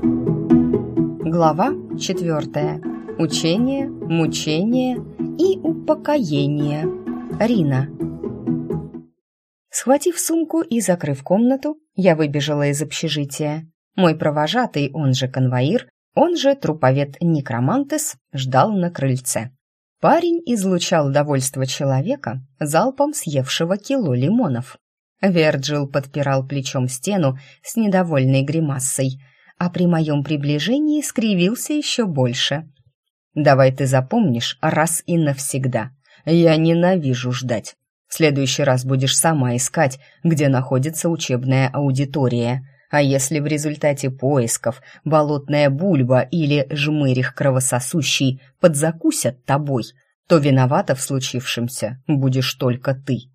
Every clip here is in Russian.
Глава четвертая. Учение, мучение и упокоение. Рина. Схватив сумку и закрыв комнату, я выбежала из общежития. Мой провожатый, он же конвоир, он же труповед Некромантес, ждал на крыльце. Парень излучал довольство человека, залпом съевшего кило лимонов. Верджил подпирал плечом стену с недовольной гримассой, а при моем приближении скривился еще больше. «Давай ты запомнишь раз и навсегда. Я ненавижу ждать. В следующий раз будешь сама искать, где находится учебная аудитория. А если в результате поисков болотная бульба или жмырих кровососущий подзакусят тобой, то виновата в случившемся будешь только ты.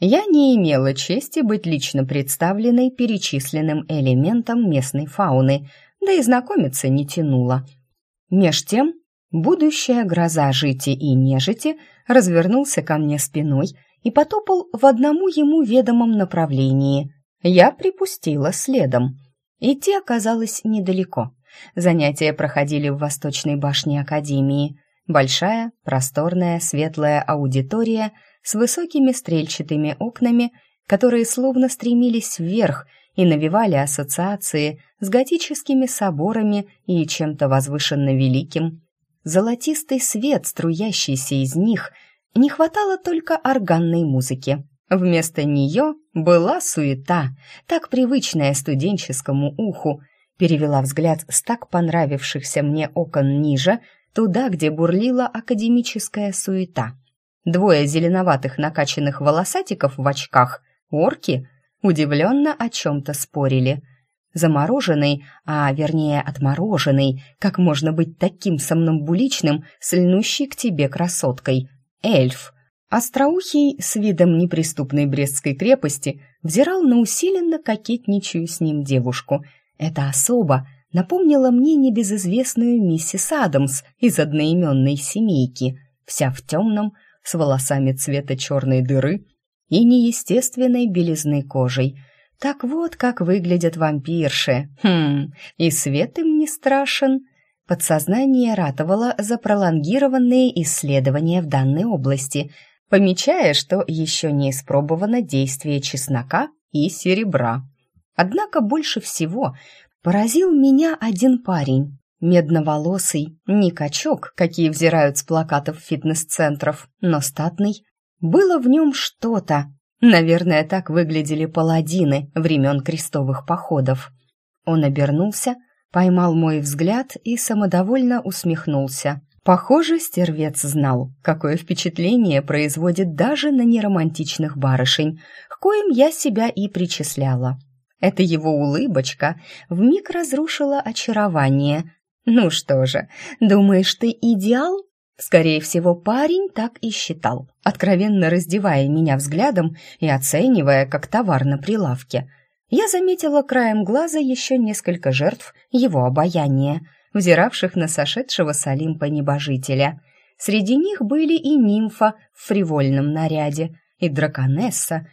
Я не имела чести быть лично представленной перечисленным элементом местной фауны, да и знакомиться не тянула. Меж тем, будущая гроза жити и нежити развернулся ко мне спиной и потопал в одному ему ведомом направлении – я припустила следом. Идти оказалось недалеко. Занятия проходили в Восточной башне Академии. Большая, просторная, светлая аудитория с высокими стрельчатыми окнами, которые словно стремились вверх и навевали ассоциации с готическими соборами и чем-то возвышенно великим. Золотистый свет, струящийся из них, не хватало только органной музыки. Вместо нее была суета, так привычная студенческому уху. Перевела взгляд с так понравившихся мне окон ниже, туда, где бурлила академическая суета. Двое зеленоватых накачанных волосатиков в очках, орки, удивленно о чем-то спорили. Замороженный, а вернее отмороженный, как можно быть таким сомнамбуличным, сольнущий к тебе красоткой, эльф — Остроухий с видом неприступной Брестской крепости взирал на усиленно кокетничаю с ним девушку. Эта особа напомнила мне небезызвестную миссис Адамс из одноименной семейки, вся в темном, с волосами цвета черной дыры и неестественной белизной кожей. Так вот, как выглядят вампирши. Хм, и свет им не страшен. Подсознание ратовало за пролонгированные исследования в данной области – помечая, что еще не испробовано действие чеснока и серебра. Однако больше всего поразил меня один парень, медноволосый, не качок, какие взирают с плакатов фитнес-центров, но статный. Было в нем что-то. Наверное, так выглядели паладины времен крестовых походов. Он обернулся, поймал мой взгляд и самодовольно усмехнулся. Похоже, стервец знал, какое впечатление производит даже на неромантичных барышень, к коим я себя и причисляла. Эта его улыбочка вмиг разрушила очарование. «Ну что же, думаешь, ты идеал?» Скорее всего, парень так и считал, откровенно раздевая меня взглядом и оценивая как товар на прилавке. Я заметила краем глаза еще несколько жертв его обаяния — взиравших на сошедшего с Олимпа небожителя. Среди них были и нимфа в фривольном наряде, и драконесса,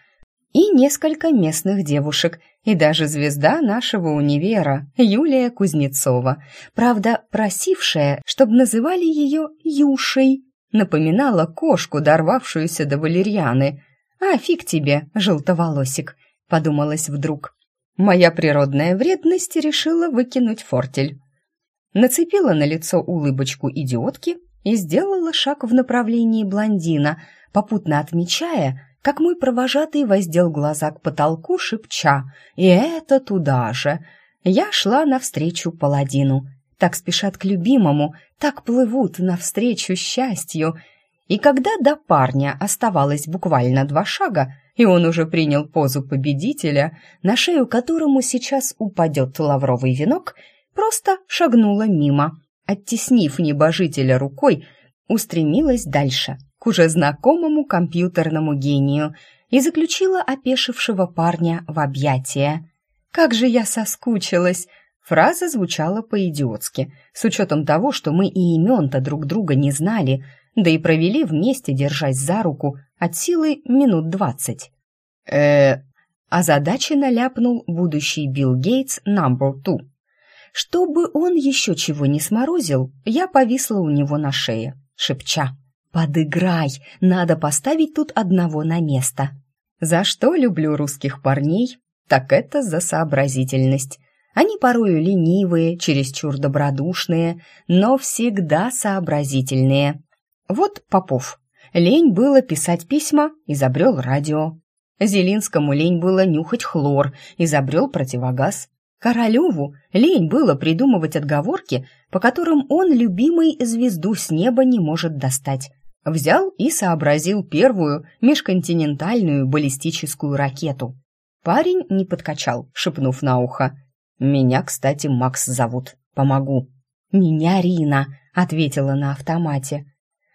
и несколько местных девушек, и даже звезда нашего универа, Юлия Кузнецова, правда, просившая, чтобы называли ее Юшей, напоминала кошку, дорвавшуюся до валерьяны. «А фиг тебе, желтоволосик», — подумалось вдруг. Моя природная вредность решила выкинуть фортель нацепила на лицо улыбочку идиотки и сделала шаг в направлении блондина, попутно отмечая, как мой провожатый воздел глаза к потолку, шепча «И это туда же!» Я шла навстречу паладину. Так спешат к любимому, так плывут навстречу счастью. И когда до парня оставалось буквально два шага, и он уже принял позу победителя, на шею которому сейчас упадет лавровый венок — просто шагнула мимо, оттеснив небожителя рукой, устремилась дальше, уже знакомому компьютерному гению и заключила опешившего парня в объятия. «Как же я соскучилась!» Фраза звучала по-идиотски, с учетом того, что мы и имен-то друг друга не знали, да и провели вместе, держась за руку, от силы минут двадцать. э озадаченно ляпнул будущий Билл Гейтс number two. Чтобы он еще чего не сморозил, я повисла у него на шее, шепча «Подыграй, надо поставить тут одного на место». За что люблю русских парней? Так это за сообразительность. Они порою ленивые, чересчур добродушные, но всегда сообразительные. Вот Попов. Лень было писать письма, изобрел радио. Зелинскому лень было нюхать хлор, изобрел противогаз. Королеву лень было придумывать отговорки, по которым он любимый звезду с неба не может достать. Взял и сообразил первую межконтинентальную баллистическую ракету. Парень не подкачал, шепнув на ухо. «Меня, кстати, Макс зовут. Помогу». «Меня Рина», — ответила на автомате.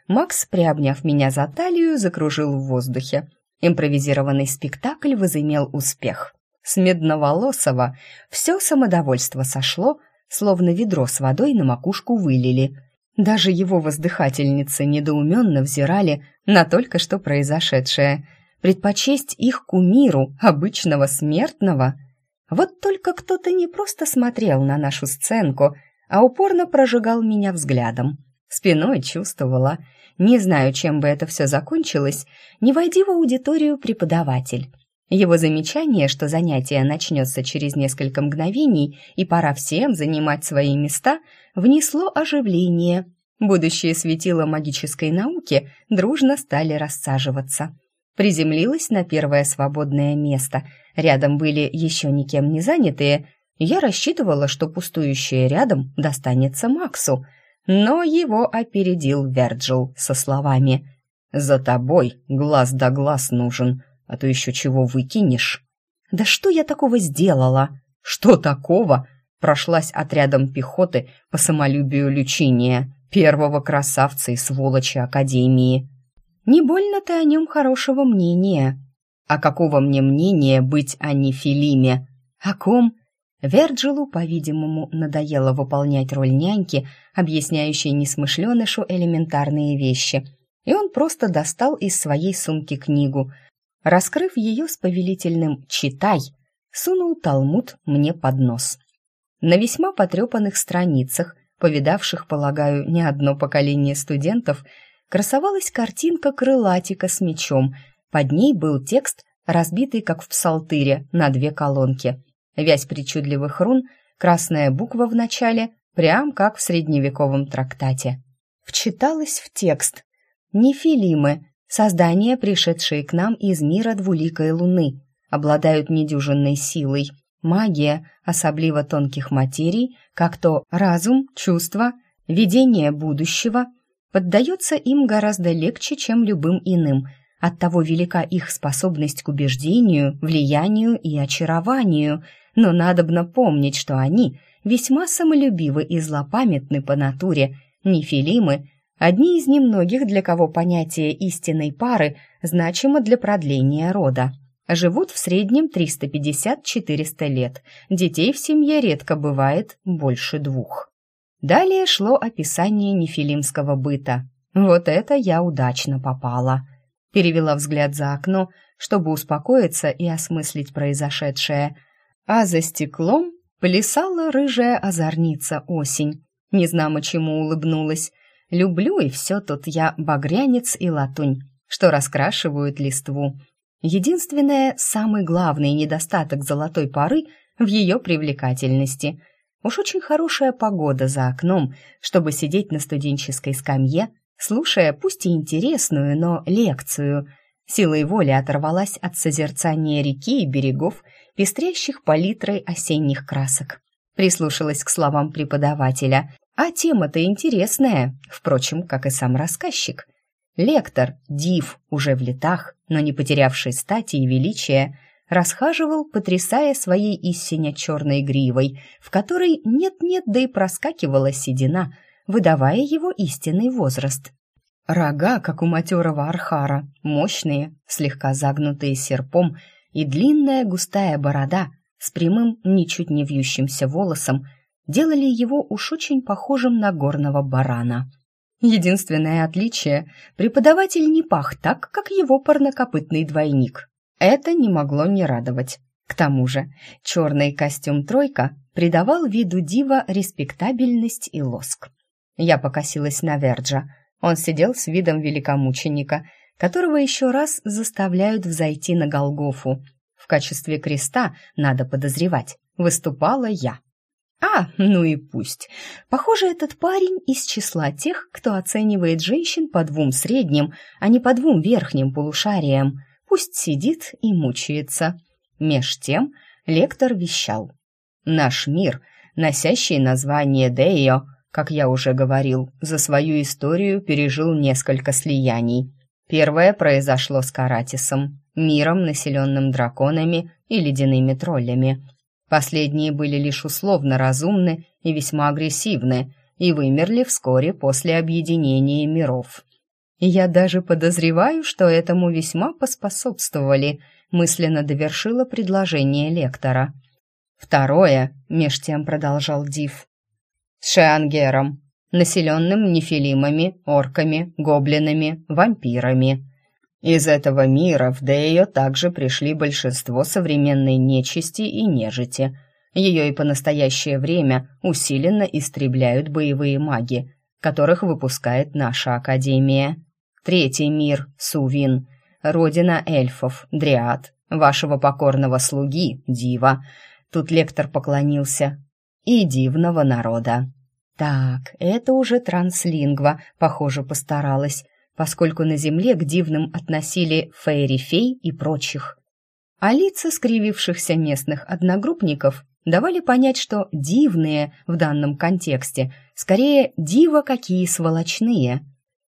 Макс, приобняв меня за талию, закружил в воздухе. Импровизированный спектакль возымел успех. С Медноволосого все самодовольство сошло, словно ведро с водой на макушку вылили. Даже его воздыхательницы недоуменно взирали на только что произошедшее. Предпочесть их кумиру, обычного смертного. Вот только кто-то не просто смотрел на нашу сценку, а упорно прожигал меня взглядом. Спиной чувствовала, не знаю, чем бы это все закончилось, не войди в аудиторию преподаватель. Его замечание, что занятие начнется через несколько мгновений и пора всем занимать свои места, внесло оживление. Будущее светило магической науки дружно стали рассаживаться. Приземлилась на первое свободное место. Рядом были еще никем не занятые. Я рассчитывала, что пустующее рядом достанется Максу — но его опередил Верджил со словами «За тобой глаз да глаз нужен, а то еще чего выкинешь». «Да что я такого сделала?» «Что такого?» Прошлась отрядом пехоты по самолюбию лючения, первого красавца и сволочи Академии. «Не больно ты о нем хорошего мнения». «А какого мне мнения быть о Нефилиме?» «О ком?» Верджилу, по-видимому, надоело выполнять роль няньки, объясняющей несмышленышу элементарные вещи, и он просто достал из своей сумки книгу. Раскрыв ее с повелительным «читай», сунул талмуд мне под нос. На весьма потрепанных страницах, повидавших, полагаю, не одно поколение студентов, красовалась картинка крылатика с мечом. Под ней был текст, разбитый, как в псалтыре, на две колонки — Вязь причудливых рун, красная буква в начале, прям как в средневековом трактате. Вчиталась в текст. Нефилимы, создания, пришедшие к нам из мира двуликой луны, обладают недюжинной силой. Магия, особливо тонких материй, как то разум, чувство, видение будущего, поддается им гораздо легче, чем любым иным. Оттого велика их способность к убеждению, влиянию и очарованию – но надобно помнить, что они весьма самолюбивы и злопамятны по натуре, нефилимы, одни из немногих, для кого понятие истинной пары значимо для продления рода. Живут в среднем 350-400 лет, детей в семье редко бывает больше двух. Далее шло описание нефилимского быта. Вот это я удачно попала. Перевела взгляд за окно, чтобы успокоиться и осмыслить произошедшее – а за стеклом плясала рыжая озорница осень. Незнамо чему улыбнулась. Люблю и все тут я багрянец и латунь, что раскрашивают листву. Единственное, самый главный недостаток золотой поры в ее привлекательности. Уж очень хорошая погода за окном, чтобы сидеть на студенческой скамье, слушая пусть и интересную, но лекцию. Силой воли оторвалась от созерцания реки и берегов пестрящих палитрой осенних красок. Прислушалась к словам преподавателя, а тема-то интересная, впрочем, как и сам рассказчик. Лектор, див, уже в летах, но не потерявший стати и величия, расхаживал, потрясая своей истине черной гривой, в которой нет-нет, да и проскакивала седина, выдавая его истинный возраст. Рога, как у матерого архара, мощные, слегка загнутые серпом, и длинная густая борода с прямым, ничуть не вьющимся волосом делали его уж очень похожим на горного барана. Единственное отличие — преподаватель не пах так, как его парнокопытный двойник. Это не могло не радовать. К тому же черный костюм «тройка» придавал виду дива респектабельность и лоск. Я покосилась на Верджа. Он сидел с видом великомученика, которого еще раз заставляют взойти на Голгофу. В качестве креста, надо подозревать, выступала я. А, ну и пусть. Похоже, этот парень из числа тех, кто оценивает женщин по двум средним, а не по двум верхним полушариям. Пусть сидит и мучается. Меж тем лектор вещал. Наш мир, носящий название Део, как я уже говорил, за свою историю пережил несколько слияний. Первое произошло с Каратисом, миром, населенным драконами и ледяными троллями. Последние были лишь условно разумны и весьма агрессивны, и вымерли вскоре после объединения миров. Я даже подозреваю, что этому весьма поспособствовали, мысленно довершила предложение лектора. Второе, меж тем продолжал Див, с Шеангером, населенным нефилимами, орками, гоблинами, вампирами. Из этого мира в Дею также пришли большинство современной нечисти и нежити. Ее и по настоящее время усиленно истребляют боевые маги, которых выпускает наша Академия. Третий мир — Сувин, родина эльфов, Дриад, вашего покорного слуги, Дива. Тут лектор поклонился. И дивного народа. Так, это уже транслингва, похоже, постаралась поскольку на земле к дивным относили фейри-фей и прочих. А лица скривившихся местных одногруппников давали понять, что дивные в данном контексте скорее диво какие сволочные.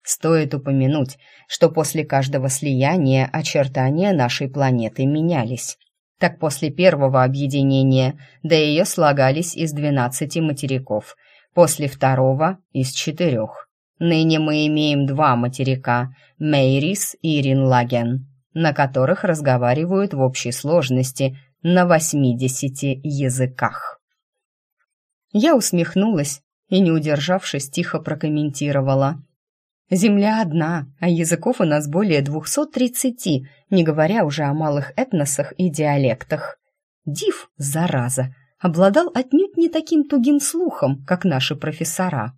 Стоит упомянуть, что после каждого слияния очертания нашей планеты менялись. Так после первого объединения до ее слагались из двенадцати материков, после второго — из четырех. Ныне мы имеем два материка – Мейрис и Ринлаген, на которых разговаривают в общей сложности на 80 языках. Я усмехнулась и, не удержавшись, тихо прокомментировала. «Земля одна, а языков у нас более 230, не говоря уже о малых этносах и диалектах. Див, зараза, обладал отнюдь не таким тугим слухом, как наши профессора».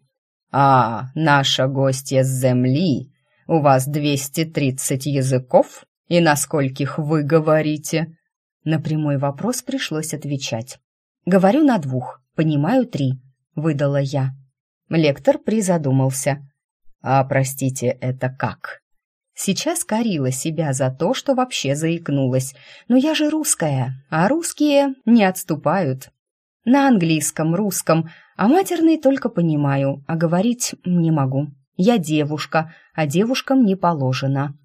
«А, наша гостья с земли, у вас двести тридцать языков, и на скольких вы говорите?» На прямой вопрос пришлось отвечать. «Говорю на двух, понимаю три», — выдала я. Лектор призадумался. «А, простите, это как?» Сейчас корила себя за то, что вообще заикнулась. Но я же русская, а русские не отступают. На английском, русском, а матерный только понимаю, а говорить не могу. Я девушка, а девушкам не положено.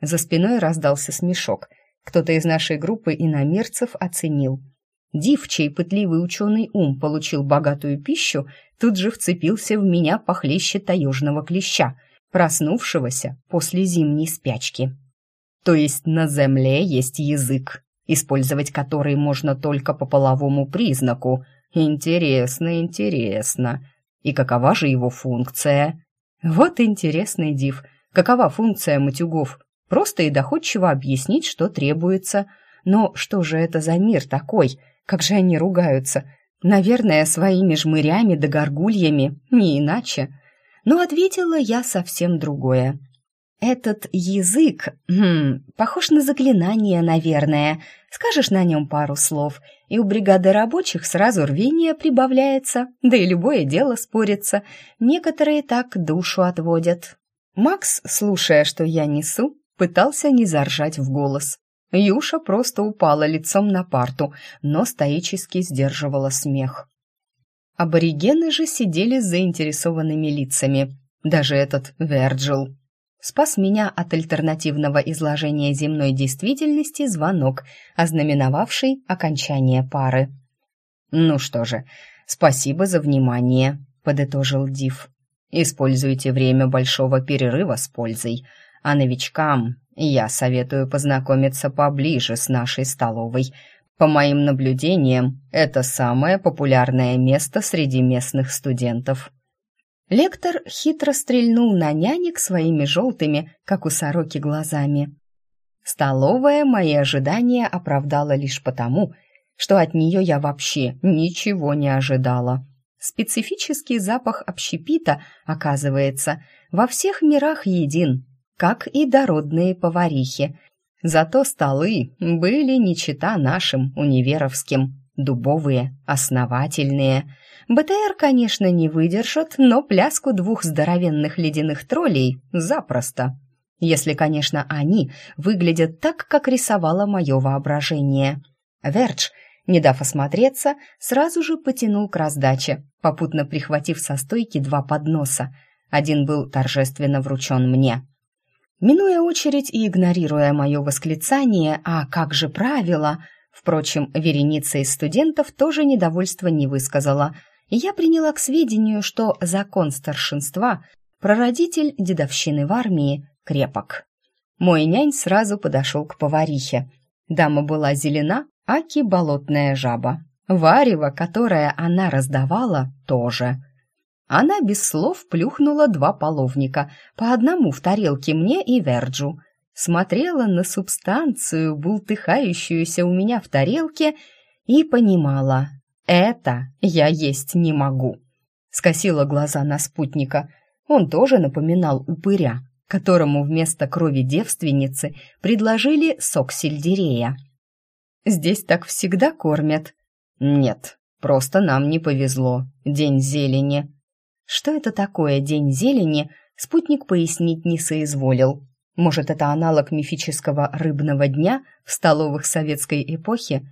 За спиной раздался смешок. Кто-то из нашей группы иномерцев оценил. Див, чей пытливый ученый ум получил богатую пищу, тут же вцепился в меня похлеще таежного клеща, проснувшегося после зимней спячки. То есть на земле есть язык, использовать который можно только по половому признаку. Интересно, интересно. И какова же его функция? Вот интересный див. Какова функция матюгов? Просто и доходчиво объяснить, что требуется. Но что же это за мир такой? Как же они ругаются? Наверное, своими жмырями да горгульями, не иначе. Но ответила я совсем другое. Этот язык, хм, похож на заклинание, наверное. Скажешь на нем пару слов, и у бригады рабочих сразу рвение прибавляется, да и любое дело спорится. Некоторые так душу отводят. Макс, слушая, что я несу, пытался не заржать в голос. Юша просто упала лицом на парту, но стоически сдерживала смех. Аборигены же сидели с заинтересованными лицами. Даже этот Верджил спас меня от альтернативного изложения земной действительности звонок, ознаменовавший окончание пары. «Ну что же, спасибо за внимание», — подытожил Див. «Используйте время большого перерыва с пользой, а новичкам я советую познакомиться поближе с нашей столовой. По моим наблюдениям, это самое популярное место среди местных студентов». Лектор хитро стрельнул на нянек своими желтыми, как у сороки, глазами. Столовая мои ожидания оправдала лишь потому, что от нее я вообще ничего не ожидала. Специфический запах общепита, оказывается, во всех мирах един, как и дородные поварихи. Зато столы были не чета нашим универовским, дубовые, основательные. БТР, конечно, не выдержат, но пляску двух здоровенных ледяных троллей запросто. Если, конечно, они выглядят так, как рисовало мое воображение. Вердж, не дав осмотреться, сразу же потянул к раздаче, попутно прихватив со стойки два подноса. Один был торжественно вручен мне. Минуя очередь и игнорируя мое восклицание «А как же правило?», впрочем, вереница из студентов тоже недовольства не высказала, я приняла к сведению, что закон старшинства, прародитель дедовщины в армии, крепок. Мой нянь сразу подошел к поварихе. Дама была зелена, аки болотная жаба. Варево, которое она раздавала, тоже. Она без слов плюхнула два половника, по одному в тарелке мне и Верджу. Смотрела на субстанцию, бултыхающуюся у меня в тарелке, и понимала, это я есть не могу. Скосила глаза на спутника. Он тоже напоминал упыря, которому вместо крови девственницы предложили сок сельдерея. «Здесь так всегда кормят?» «Нет, просто нам не повезло. День зелени». Что это такое День зелени, спутник пояснить не соизволил. Может, это аналог мифического рыбного дня в столовых советской эпохи?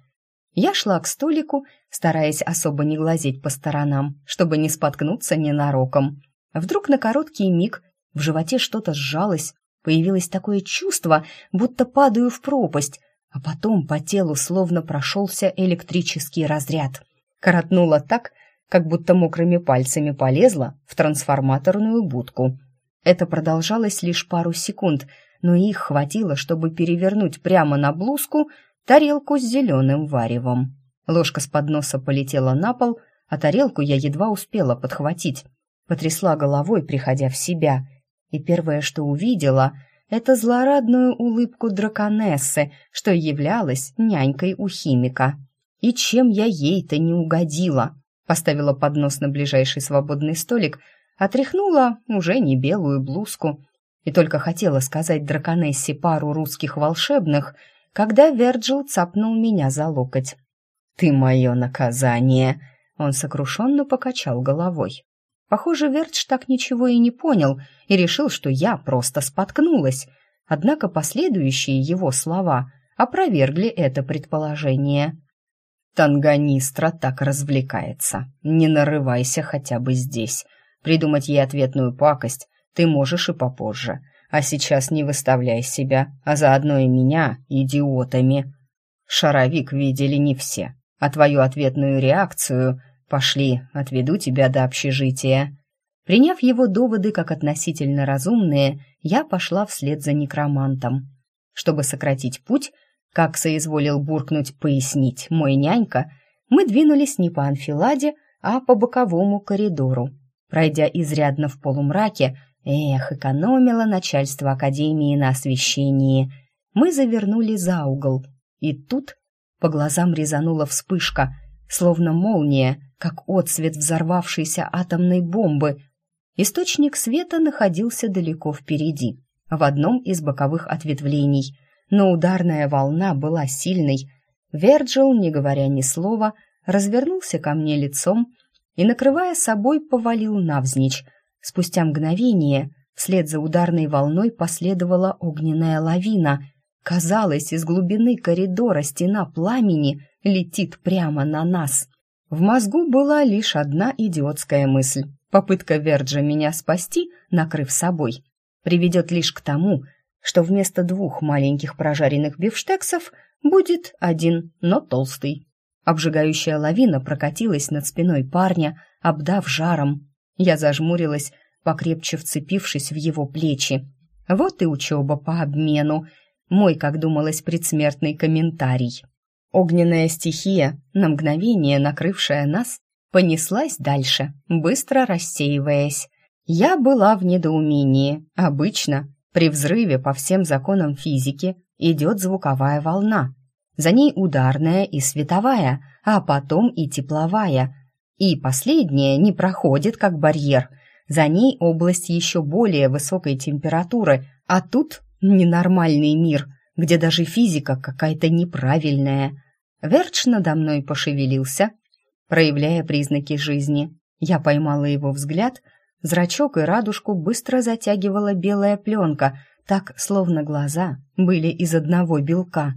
Я шла к столику, стараясь особо не глазеть по сторонам, чтобы не споткнуться ненароком. Вдруг на короткий миг в животе что-то сжалось, появилось такое чувство, будто падаю в пропасть, а потом по телу словно прошелся электрический разряд. Коротнуло так, как будто мокрыми пальцами полезла в трансформаторную будку. Это продолжалось лишь пару секунд, но их хватило, чтобы перевернуть прямо на блузку тарелку с зеленым варевом. Ложка с подноса полетела на пол, а тарелку я едва успела подхватить. Потрясла головой, приходя в себя, и первое, что увидела, это злорадную улыбку драконессы, что являлась нянькой у химика. И чем я ей-то не угодила? Поставила поднос на ближайший свободный столик, отряхнула уже не белую блузку и только хотела сказать драконессе пару русских волшебных, когда Верджил цапнул меня за локоть. «Ты мое наказание!» Он сокрушенно покачал головой. Похоже, Вердж так ничего и не понял и решил, что я просто споткнулась. Однако последующие его слова опровергли это предположение. Танганистра так развлекается. Не нарывайся хотя бы здесь. Придумать ей ответную пакость ты можешь и попозже. А сейчас не выставляй себя, а заодно и меня идиотами. Шаровик видели не все, а твою ответную реакцию «пошли, отведу тебя до общежития». Приняв его доводы как относительно разумные, я пошла вслед за некромантом. Чтобы сократить путь, как соизволил буркнуть пояснить мой нянька, мы двинулись не по анфиладе, а по боковому коридору. Пройдя изрядно в полумраке, эх, экономило начальство академии на освещении, мы завернули за угол. И тут по глазам резанула вспышка, словно молния, как отсвет взорвавшейся атомной бомбы. Источник света находился далеко впереди, в одном из боковых ответвлений — но ударная волна была сильной. Верджил, не говоря ни слова, развернулся ко мне лицом и, накрывая собой, повалил навзничь. Спустя мгновение вслед за ударной волной последовала огненная лавина. Казалось, из глубины коридора стена пламени летит прямо на нас. В мозгу была лишь одна идиотская мысль. Попытка Верджа меня спасти, накрыв собой, приведет лишь к тому, что вместо двух маленьких прожаренных бифштексов будет один, но толстый. Обжигающая лавина прокатилась над спиной парня, обдав жаром. Я зажмурилась, покрепче вцепившись в его плечи. Вот и учеба по обмену. Мой, как думалось, предсмертный комментарий. Огненная стихия, на мгновение накрывшая нас, понеслась дальше, быстро рассеиваясь. Я была в недоумении. Обычно при взрыве по всем законам физики идет звуковая волна. за ней ударная и световая, а потом и тепловая. И последняя не проходит как барьер. За ней область еще более высокой температуры, а тут ненормальный мир, где даже физика какая-то неправильная. Верч надо мной пошевелился, проявляя признаки жизни. Я поймала его взгляд, зрачок и радужку быстро затягивала белая пленка, так, словно глаза были из одного белка.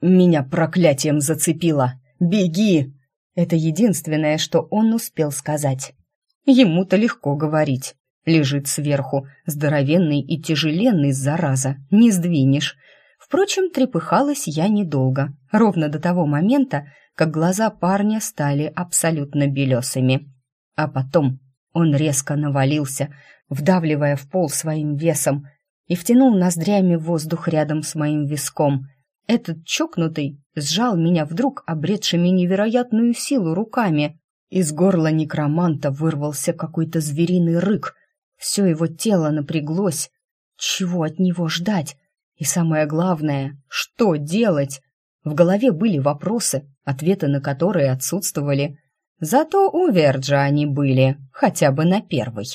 «Меня проклятием зацепило! Беги!» Это единственное, что он успел сказать. Ему-то легко говорить. Лежит сверху, здоровенный и тяжеленный, зараза, не сдвинешь. Впрочем, трепыхалась я недолго, ровно до того момента, как глаза парня стали абсолютно белесыми. А потом он резко навалился, вдавливая в пол своим весом, и втянул ноздрями воздух рядом с моим виском. Этот чокнутый сжал меня вдруг обретшими невероятную силу руками. Из горла некроманта вырвался какой-то звериный рык. Все его тело напряглось. Чего от него ждать? И самое главное, что делать? В голове были вопросы, ответы на которые отсутствовали. Зато у Верджа они были, хотя бы на первый.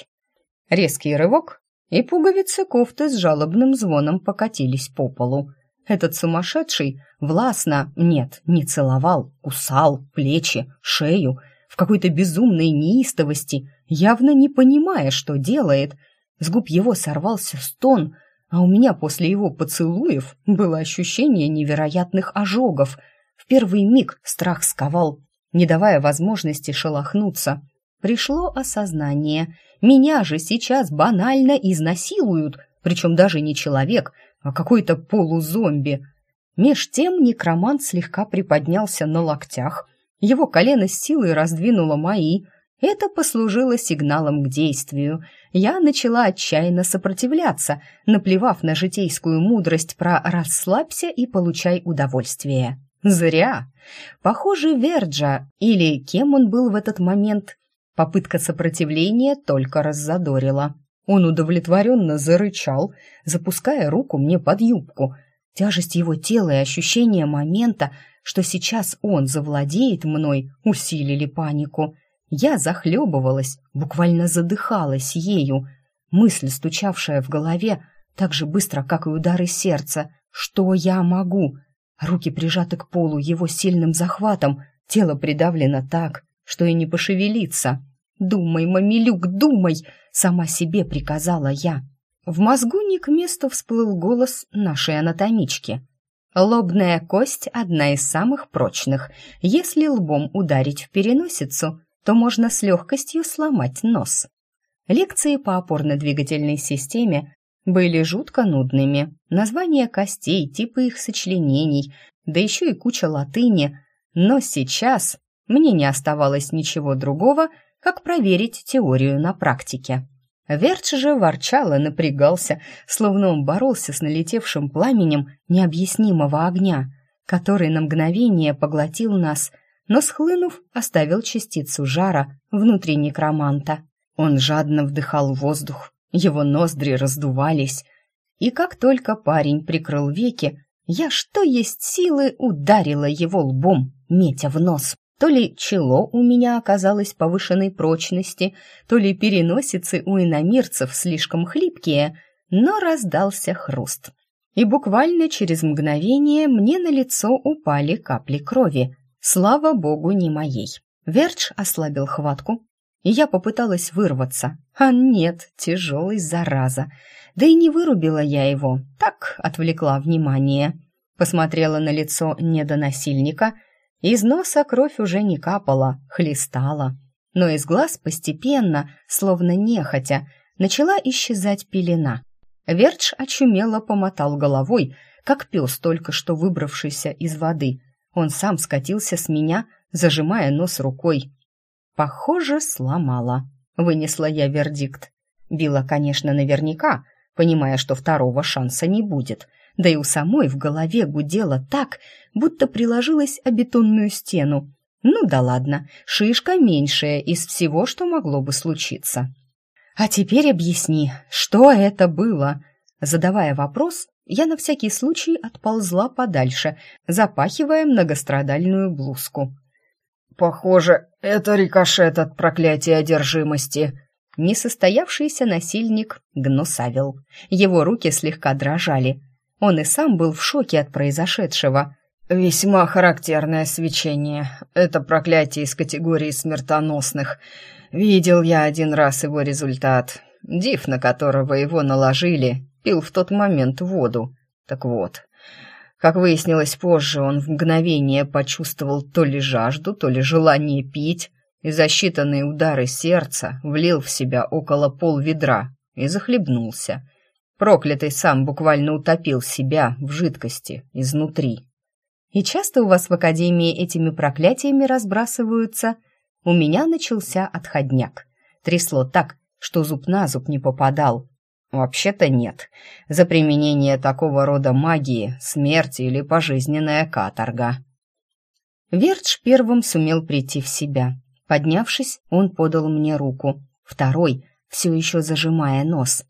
Резкий рывок, и пуговицы кофты с жалобным звоном покатились по полу. Этот сумасшедший властно, нет, не целовал, кусал плечи, шею, в какой-то безумной неистовости, явно не понимая, что делает. С губ его сорвался стон, а у меня после его поцелуев было ощущение невероятных ожогов. В первый миг страх сковал, не давая возможности шелохнуться. Пришло осознание — меня же сейчас банально изнасилуют, причем даже не человек, а какой-то полузомби. Меж тем некромант слегка приподнялся на локтях. Его колено с силой раздвинуло мои. Это послужило сигналом к действию. Я начала отчаянно сопротивляться, наплевав на житейскую мудрость про «расслабься и получай удовольствие». Зря. Похоже, Верджа, или кем он был в этот момент, Попытка сопротивления только раззадорила. Он удовлетворенно зарычал, запуская руку мне под юбку. Тяжесть его тела и ощущение момента, что сейчас он завладеет мной, усилили панику. Я захлебывалась, буквально задыхалась ею. Мысль, стучавшая в голове, так же быстро, как и удары сердца. Что я могу? Руки прижаты к полу его сильным захватом, тело придавлено так, что и не пошевелиться. «Думай, мамилюк, думай!» — сама себе приказала я. В мозгу не к месту всплыл голос нашей анатомички. Лобная кость – одна из самых прочных. Если лбом ударить в переносицу, то можно с легкостью сломать нос. Лекции по опорно-двигательной системе были жутко нудными. Названия костей, типы их сочленений, да еще и куча латыни. Но сейчас мне не оставалось ничего другого, как проверить теорию на практике. Верч же ворчал и напрягался, словно он боролся с налетевшим пламенем необъяснимого огня, который на мгновение поглотил нас, но, схлынув, оставил частицу жара внутри некроманта. Он жадно вдыхал воздух, его ноздри раздувались, и как только парень прикрыл веки, я, что есть силы, ударила его лбом, метя в нос. То ли чело у меня оказалось повышенной прочности, то ли переносицы у иномирцев слишком хлипкие, но раздался хруст. И буквально через мгновение мне на лицо упали капли крови. Слава богу, не моей. Вердж ослабил хватку, и я попыталась вырваться. А нет, тяжелый зараза. Да и не вырубила я его, так отвлекла внимание. Посмотрела на лицо недонасильника — из носа кровь уже не капала, хлестала, но из глаз постепенно, словно нехотя, начала исчезать пелена. Вердж очумело помотал головой, как пес, только что выбравшийся из воды. Он сам скатился с меня, зажимая нос рукой. «Похоже, сломала», — вынесла я вердикт. Била, конечно, наверняка, понимая, что второго шанса не будет — да и у самой в голове гудело так, будто приложилась о бетонную стену. Ну да ладно, шишка меньшая из всего, что могло бы случиться. А теперь объясни, что это было? Задавая вопрос, я на всякий случай отползла подальше, запахивая многострадальную блузку. «Похоже, это рикошет от проклятия одержимости», Несостоявшийся насильник гнусавил. Его руки слегка дрожали. Он и сам был в шоке от произошедшего. «Весьма характерное свечение. Это проклятие из категории смертоносных. Видел я один раз его результат. Див, на которого его наложили, пил в тот момент воду. Так вот, как выяснилось позже, он в мгновение почувствовал то ли жажду, то ли желание пить, и за считанные удары сердца влил в себя около пол ведра и захлебнулся. Проклятый сам буквально утопил себя в жидкости изнутри. «И часто у вас в академии этими проклятиями разбрасываются?» У меня начался отходняк. Трясло так, что зуб на зуб не попадал. Вообще-то нет. За применение такого рода магии смерть или пожизненная каторга. Вертш первым сумел прийти в себя. Поднявшись, он подал мне руку. Второй, все еще зажимая нос.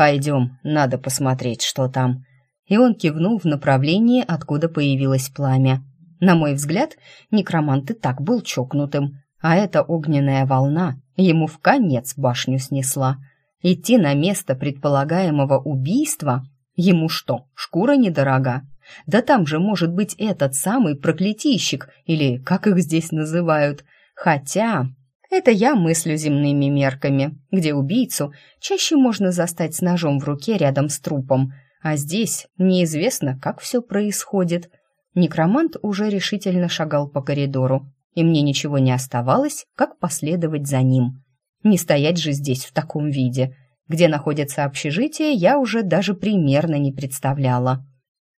«Пойдем, надо посмотреть, что там». И он кивнул в направлении, откуда появилось пламя. На мой взгляд, некромант и так был чокнутым, а эта огненная волна ему в конец башню снесла. Идти на место предполагаемого убийства ему что, шкура недорога? Да там же может быть этот самый проклятийщик, или как их здесь называют. Хотя это я мыслю земными мерками, где убийцу чаще можно застать с ножом в руке рядом с трупом, а здесь неизвестно, как все происходит. Некромант уже решительно шагал по коридору, и мне ничего не оставалось, как последовать за ним. Не стоять же здесь в таком виде. Где находится общежитие, я уже даже примерно не представляла.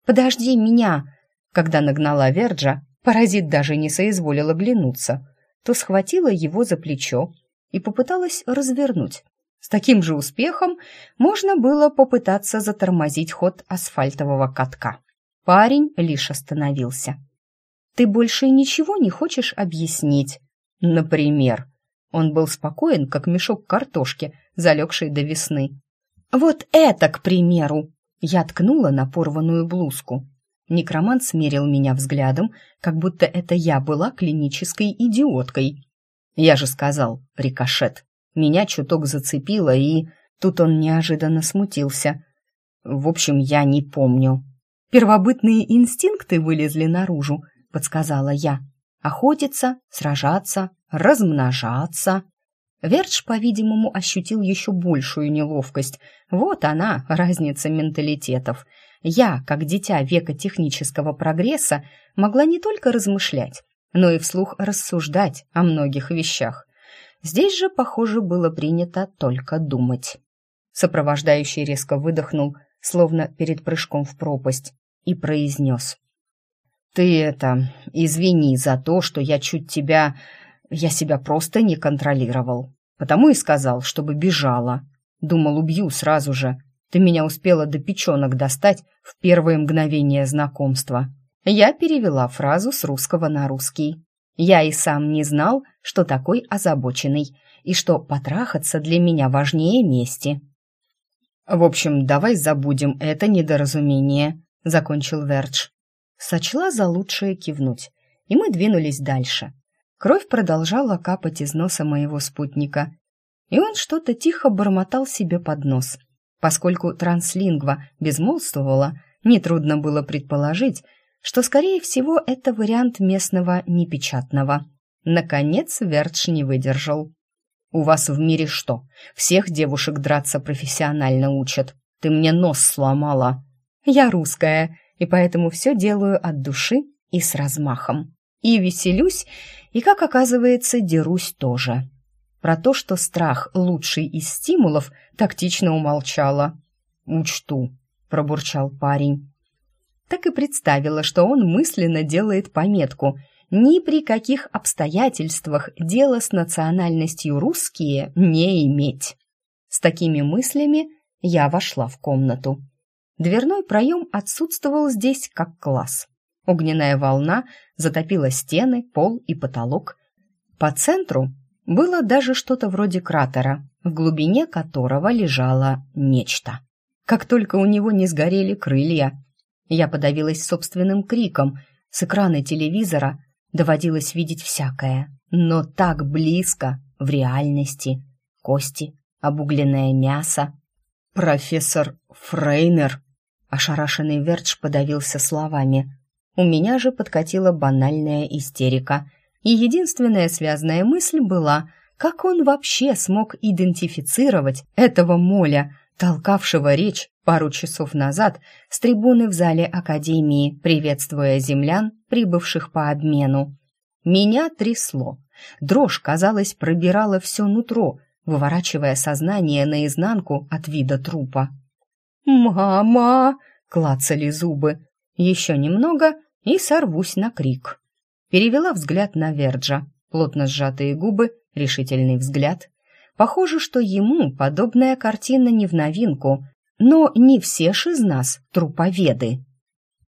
«Подожди меня!» Когда нагнала Верджа, паразит даже не соизволил оглянуться, то схватила его за плечо и попыталась развернуть. С таким же успехом можно было попытаться затормозить ход асфальтового катка. Парень лишь остановился. Ты больше ничего не хочешь объяснить? Например, он был спокоен, как мешок картошки, залегший до весны. Вот это, к примеру! Я ткнула на порванную блузку. Некромант смерил меня взглядом, как будто это я была клинической идиоткой. Я же сказал, рикошет. Меня чуток зацепило, и... Тут он неожиданно смутился. В общем, я не помню. Первобытные инстинкты вылезли наружу, — подсказала я. «Охотиться, сражаться, размножаться». Вердж, по-видимому, ощутил еще большую неловкость. Вот она, разница менталитетов. Я, как дитя века технического прогресса, могла не только размышлять, но и вслух рассуждать о многих вещах. Здесь же, похоже, было принято только думать. Сопровождающий резко выдохнул, словно перед прыжком в пропасть, и произнес. «Ты это, извини за то, что я чуть тебя... Я себя просто не контролировал. Потому и сказал, чтобы бежала. Думал, убью сразу же. Ты меня успела до печенок достать в первое мгновение знакомства». Я перевела фразу с русского на русский. Я и сам не знал, что такой озабоченный, и что потрахаться для меня важнее мести. «В общем, давай забудем это недоразумение», — закончил Вердж. Сочла за лучшее кивнуть, и мы двинулись дальше. Кровь продолжала капать из носа моего спутника, и он что-то тихо бормотал себе под нос. Поскольку транслингва безмолвствовала, нетрудно было предположить, что, скорее всего, это вариант местного непечатного. Наконец Вертш не выдержал. «У вас в мире что, всех девушек драться профессионально учат? Ты мне нос сломала!» «Я русская», и поэтому все делаю от души и с размахом. И веселюсь, и, как оказывается, дерусь тоже. Про то, что страх – лучший из стимулов, тактично умолчала. «Учту», – пробурчал парень. Так и представила, что он мысленно делает пометку «Ни при каких обстоятельствах дело с национальностью русские не иметь». С такими мыслями я вошла в комнату. Дверной проем отсутствовал здесь как класс. Огненная волна затопила стены, пол и потолок. По центру было даже что-то вроде кратера, в глубине которого лежало нечто. как только у него не сгорели крылья. Я подавилась собственным криком. С экрана телевизора доводилось видеть всякое, но так близко, в реальности. Кости, обугленное мясо. «Профессор Фрейнер!» Ошарашенный Вертш подавился словами. У меня же подкатила банальная истерика. И единственная связанная мысль была, как он вообще смог идентифицировать этого моля, толкавшего речь пару часов назад с трибуны в зале Академии, приветствуя землян, прибывших по обмену. Меня трясло. Дрожь, казалось, пробирала все нутро, выворачивая сознание наизнанку от вида трупа. «Мама!» — клацали зубы. «Еще немного и сорвусь на крик». Перевела взгляд на Верджа. Плотно сжатые губы, решительный взгляд. Похоже, что ему подобная картина не в новинку, но не все ж из нас труповеды.